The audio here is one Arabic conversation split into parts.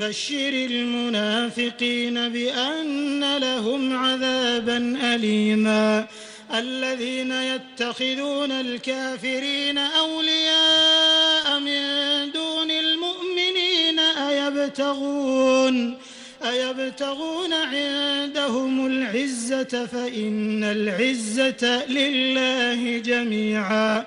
بشر المنافقين بأن لهم عذابا أليما. الذين يتخذون الكافرين أولياء من دون المؤمنين أيبتغون أيبتغون عندهم العزة فإن العزة لله جميعاً.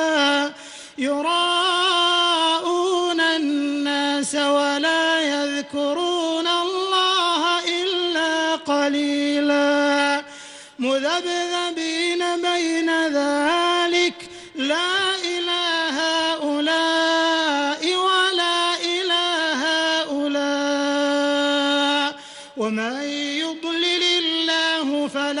يذكرون الله إلا قليلا مذبذبين بين ذلك لا إله هؤلاء ولا إله هؤلاء ومن يضلل الله فلن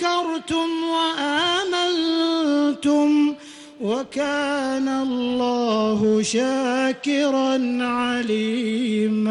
شكرتم وآمنتم وكان الله شاكرا عليما.